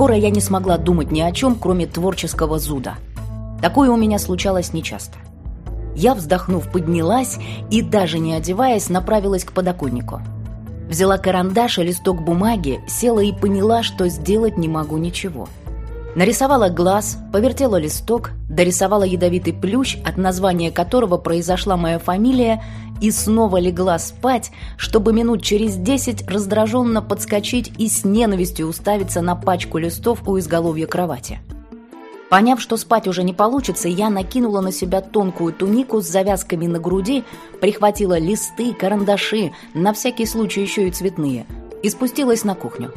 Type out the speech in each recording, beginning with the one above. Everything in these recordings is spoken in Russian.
Скоро я не смогла думать ни о чем, кроме творческого зуда. Такое у меня случалось нечасто. Я, вздохнув, поднялась и, даже не одеваясь, направилась к подоконнику. Взяла карандаш и листок бумаги, села и поняла, что сделать не могу ничего. Нарисовала глаз, повертела листок, дорисовала ядовитый плющ, от названия которого произошла моя фамилия, и снова легла спать, чтобы минут через десять раздраженно подскочить и с ненавистью уставиться на пачку листов у изголовья кровати. Поняв, что спать уже не получится, я накинула на себя тонкую тунику с завязками на груди, прихватила листы, карандаши, на всякий случай еще и цветные, и спустилась на кухню.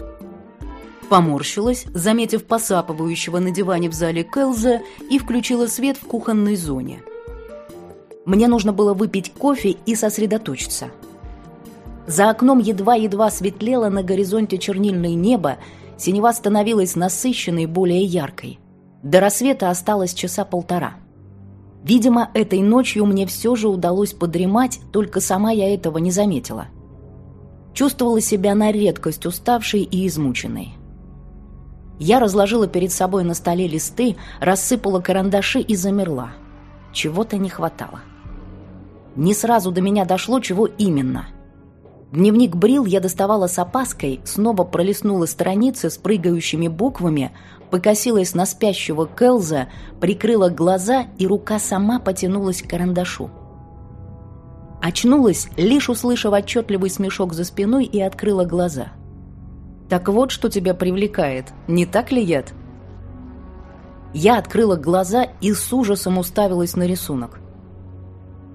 Поморщилась, заметив посапывающего на диване в зале Кэлза, и включила свет в кухонной зоне. Мне нужно было выпить кофе и сосредоточиться. За окном едва-едва светлело на горизонте чернильное небо, синева становилась насыщенной, более яркой. До рассвета осталось часа полтора. Видимо, этой ночью мне все же удалось подремать, только сама я этого не заметила. Чувствовала себя на редкость уставшей и измученной. Я разложила перед собой на столе листы, рассыпала карандаши и замерла. Чего-то не хватало. Не сразу до меня дошло, чего именно. Дневник брил я доставала с опаской, снова пролистнула страницы с прыгающими буквами, покосилась на спящего Келза, прикрыла глаза, и рука сама потянулась к карандашу. Очнулась, лишь услышав отчетливый смешок за спиной, и открыла глаза. «Так вот, что тебя привлекает, не так ли, Яд?» Я открыла глаза и с ужасом уставилась на рисунок.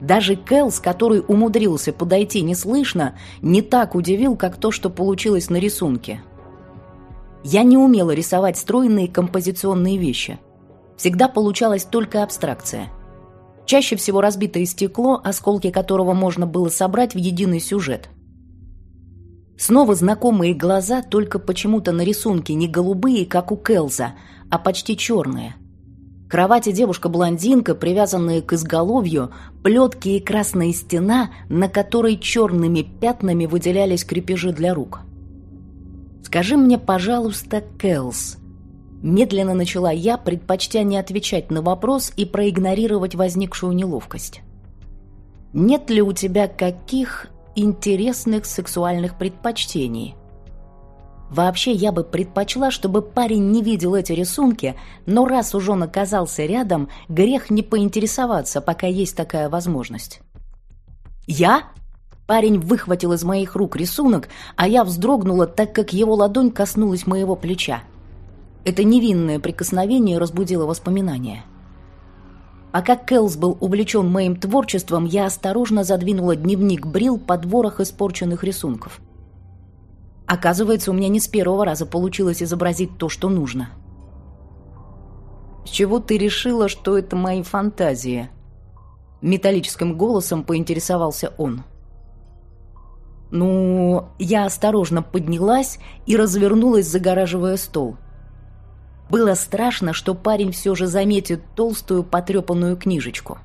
Даже Кэлс, который умудрился подойти неслышно, не так удивил, как то, что получилось на рисунке. Я не умела рисовать стройные композиционные вещи. Всегда получалась только абстракция. Чаще всего разбитое стекло, осколки которого можно было собрать в единый сюжет. Снова знакомые глаза, только почему-то на рисунке не голубые, как у Келза, а почти черные. Кровати девушка-блондинка, привязанная к изголовью, плетки и красная стена, на которой черными пятнами выделялись крепежи для рук. «Скажи мне, пожалуйста, Кэлс». Медленно начала я, предпочтя не отвечать на вопрос и проигнорировать возникшую неловкость. «Нет ли у тебя каких интересных сексуальных предпочтений?» Вообще, я бы предпочла, чтобы парень не видел эти рисунки, но раз уж он оказался рядом, грех не поинтересоваться, пока есть такая возможность. «Я?» Парень выхватил из моих рук рисунок, а я вздрогнула, так как его ладонь коснулась моего плеча. Это невинное прикосновение разбудило воспоминания. Пока Кэлс был увлечен моим творчеством, я осторожно задвинула дневник Брил под ворох испорченных рисунков. Оказывается, у меня не с первого раза получилось изобразить то, что нужно. «С чего ты решила, что это мои фантазии?» Металлическим голосом поинтересовался он. Ну, я осторожно поднялась и развернулась, загораживая стол. Было страшно, что парень все же заметит толстую потрепанную книжечку.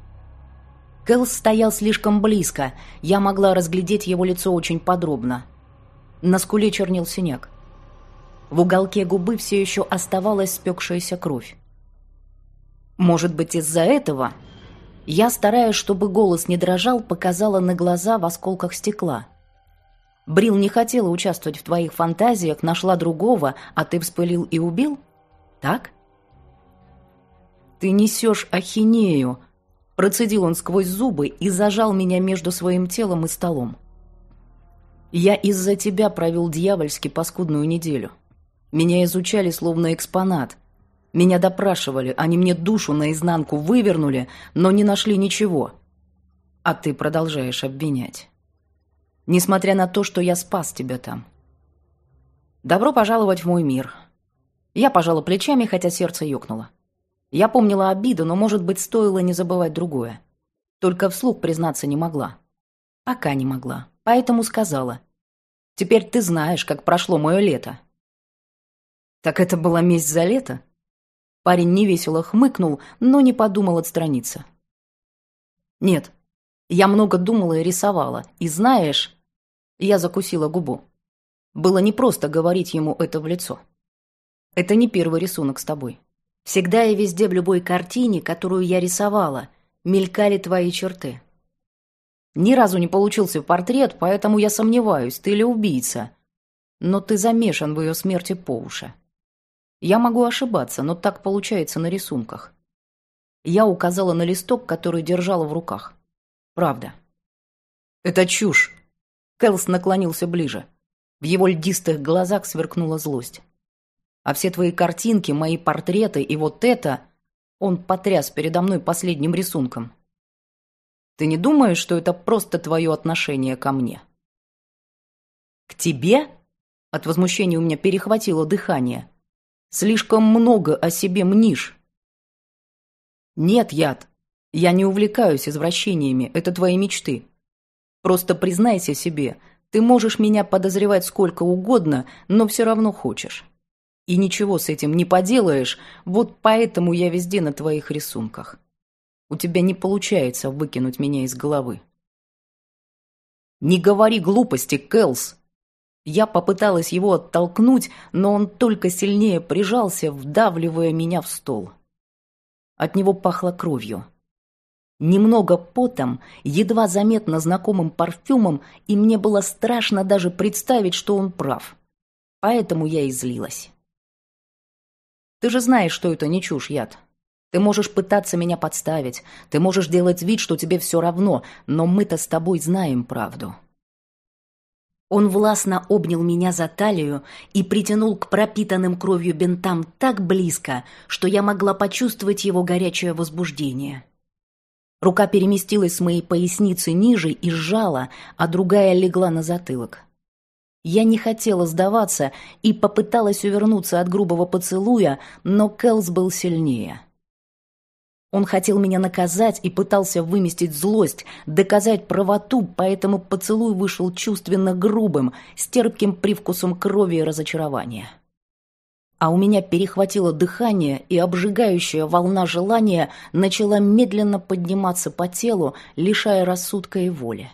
Кэлс стоял слишком близко, я могла разглядеть его лицо очень подробно. На скуле чернел синяк. В уголке губы все еще оставалась спекшаяся кровь. Может быть, из-за этого я, стараясь, чтобы голос не дрожал, показала на глаза в осколках стекла – Брил не хотела участвовать в твоих фантазиях, нашла другого, а ты вспылил и убил? Так? Ты несешь ахинею, процедил он сквозь зубы и зажал меня между своим телом и столом. Я из-за тебя провел дьявольски паскудную неделю. Меня изучали словно экспонат. Меня допрашивали, они мне душу наизнанку вывернули, но не нашли ничего. А ты продолжаешь обвинять несмотря на то, что я спас тебя там. Добро пожаловать в мой мир. Я пожала плечами, хотя сердце ёкнуло. Я помнила обиду, но, может быть, стоило не забывать другое. Только вслух признаться не могла. Пока не могла. Поэтому сказала. Теперь ты знаешь, как прошло мое лето. Так это была месть за лето? Парень невесело хмыкнул, но не подумал отстраниться. Нет, я много думала и рисовала. И знаешь, я закусила губу. Было непросто говорить ему это в лицо. Это не первый рисунок с тобой. Всегда и везде в любой картине, которую я рисовала, мелькали твои черты. Ни разу не получился портрет, поэтому я сомневаюсь, ты ли убийца. Но ты замешан в ее смерти по уши. Я могу ошибаться, но так получается на рисунках. Я указала на листок, который держала в руках. Правда. Это чушь. Кэлс наклонился ближе. В его льдистых глазах сверкнула злость. А все твои картинки, мои портреты и вот это... Он потряс передо мной последним рисунком. Ты не думаешь, что это просто твое отношение ко мне? К тебе? От возмущения у меня перехватило дыхание. Слишком много о себе мнишь. Нет, Яд, я не увлекаюсь извращениями, это твои мечты. Просто признайся себе, ты можешь меня подозревать сколько угодно, но все равно хочешь. И ничего с этим не поделаешь, вот поэтому я везде на твоих рисунках. У тебя не получается выкинуть меня из головы. Не говори глупости, Кэлс. Я попыталась его оттолкнуть, но он только сильнее прижался, вдавливая меня в стол. От него пахло кровью. Немного потом, едва заметно знакомым парфюмом, и мне было страшно даже представить, что он прав. Поэтому я и злилась. Ты же знаешь, что это не чушь, яд. Ты можешь пытаться меня подставить, ты можешь делать вид, что тебе все равно, но мы-то с тобой знаем правду. Он властно обнял меня за талию и притянул к пропитанным кровью бинтам так близко, что я могла почувствовать его горячее возбуждение. Рука переместилась с моей поясницы ниже и сжала, а другая легла на затылок. Я не хотела сдаваться и попыталась увернуться от грубого поцелуя, но Кэлс был сильнее. Он хотел меня наказать и пытался выместить злость, доказать правоту, поэтому поцелуй вышел чувственно грубым, с терпким привкусом крови и разочарования а у меня перехватило дыхание, и обжигающая волна желания начала медленно подниматься по телу, лишая рассудка и воли.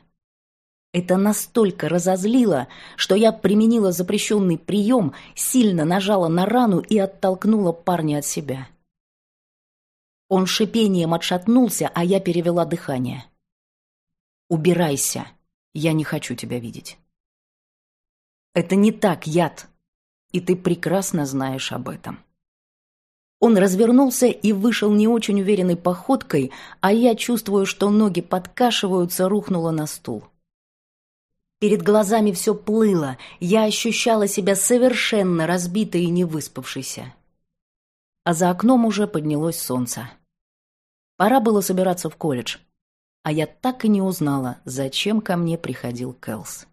Это настолько разозлило, что я применила запрещенный прием, сильно нажала на рану и оттолкнула парня от себя. Он шипением отшатнулся, а я перевела дыхание. «Убирайся, я не хочу тебя видеть». «Это не так, яд!» И ты прекрасно знаешь об этом. Он развернулся и вышел не очень уверенной походкой, а я чувствую, что ноги подкашиваются, рухнула на стул. Перед глазами все плыло, я ощущала себя совершенно разбитой и невыспавшейся. А за окном уже поднялось солнце. Пора было собираться в колледж, а я так и не узнала, зачем ко мне приходил Кэлс.